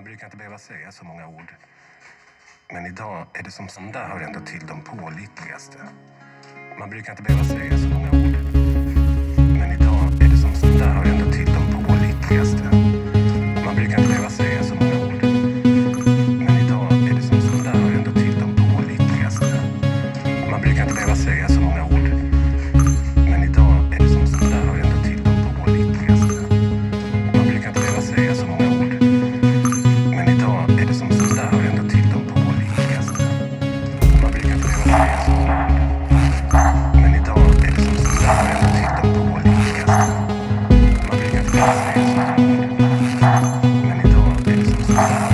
Man brukar inte behöva säga så många ord. Men idag är det som sån där hör ändå till de pålitligaste. Man brukar inte behöva säga så många ord. Bye.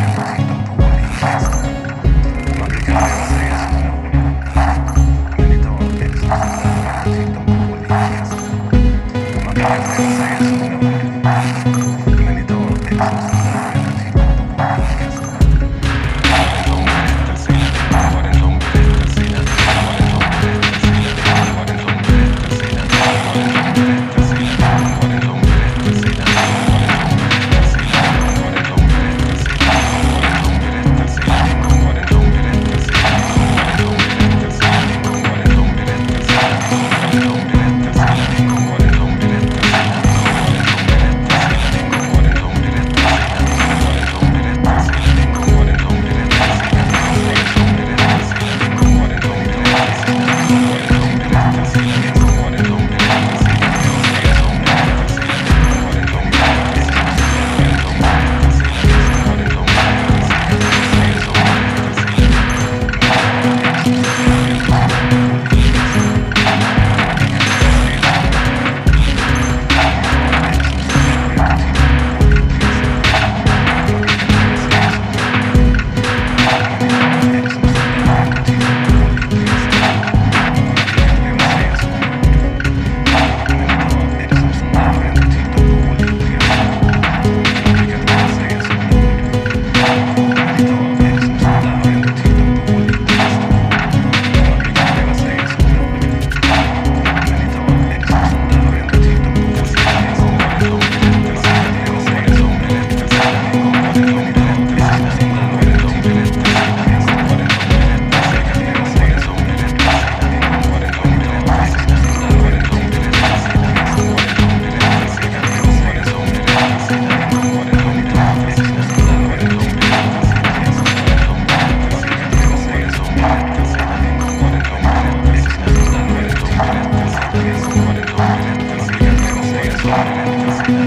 Thank you.